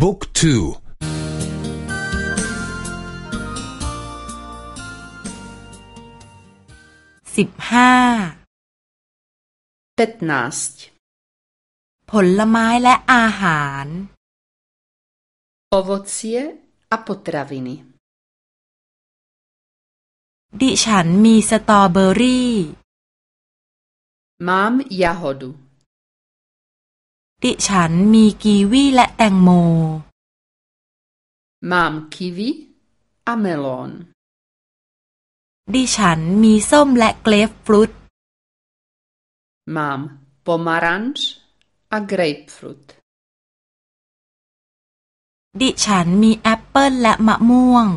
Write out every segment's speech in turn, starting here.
บุ๊กทูสิบห้าผลไม้และอาหาร ovocie a potraviny ดิฉันมีสตรอเบอรี่ Mám jahodu ดิฉันมีกีวีและแตงโม Mám kiwi a melon ดิฉันมีส้มและเกรฟฟรุต Mám pomaranč a grapefruit ดิฉันมีแอปเปิลและมะม่วง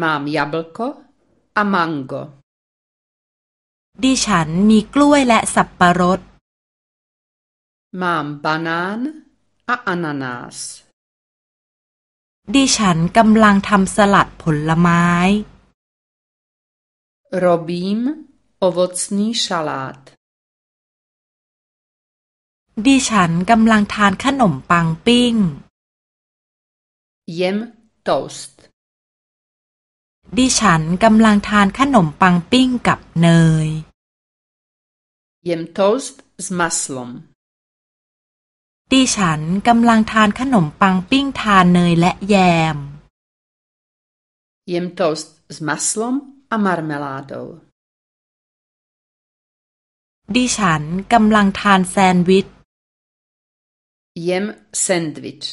Mám jablko a mango ดิฉันมีกล้วยและสับปะรด Mám banán a ananas ดิฉันกำลังทำสลัดผลไม้ Robím ovocný šalát ดิฉันกำลังทานขนมปังปิ้ง Jem toast ดิฉันกำลังทานขนมปังปิ้งกับเนย Jem toast s maslom ดิฉันกำลังทานขนมปังปิ้งทานเนยและแยม Jem toast s maslom a marmeládou ดิฉันกำลังทานแซนด์วิช Jem sandwich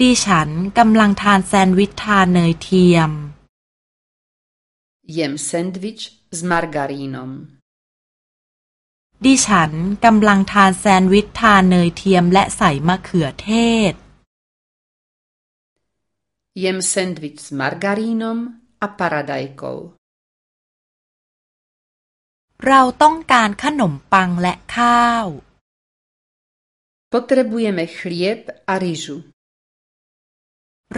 ดิฉันกำลังทานแซนด์วิชทานเนยเทียม Jem sandwich s margarínom ดิฉันกำลังทานแซนด์วิชทานเนยเทียมและใส่มะเขือเทศ Jem sandwich s margarínom a paradajkou เราต้องการขนมปังและข้าว Potrebujeme chlieb a rýžu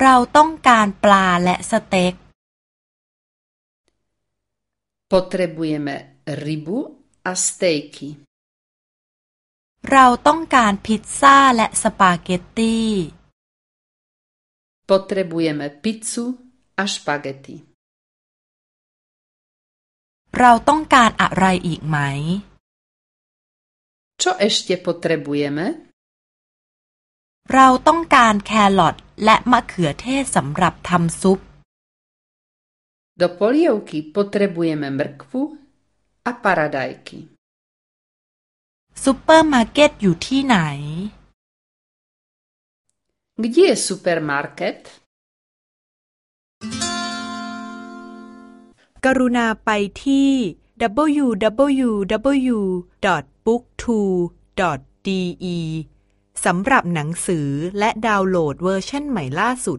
เราต้องการปลาและสเต็ก Potrebujeme rybu a stejky เราต้องการพิซซ่าและสปาเกตตี Potrebujeme pizzu a špagety เราต้องการอะไรอีกไหม Čo ešte potrebujeme? เราต้องการแครอทและมะเขือเทศสำหรับทำซุป Do polievky potrebujeme mrkvu a paradajky. ซุปเปอร์มาร์เก็ตอยู่ที่ไหน Kde je supermarket? กรุณาไปที่ www.booktwo.de สำหรับหนังสือและดาวน์โหลดเวอร์ชันใหม่ล่าสุด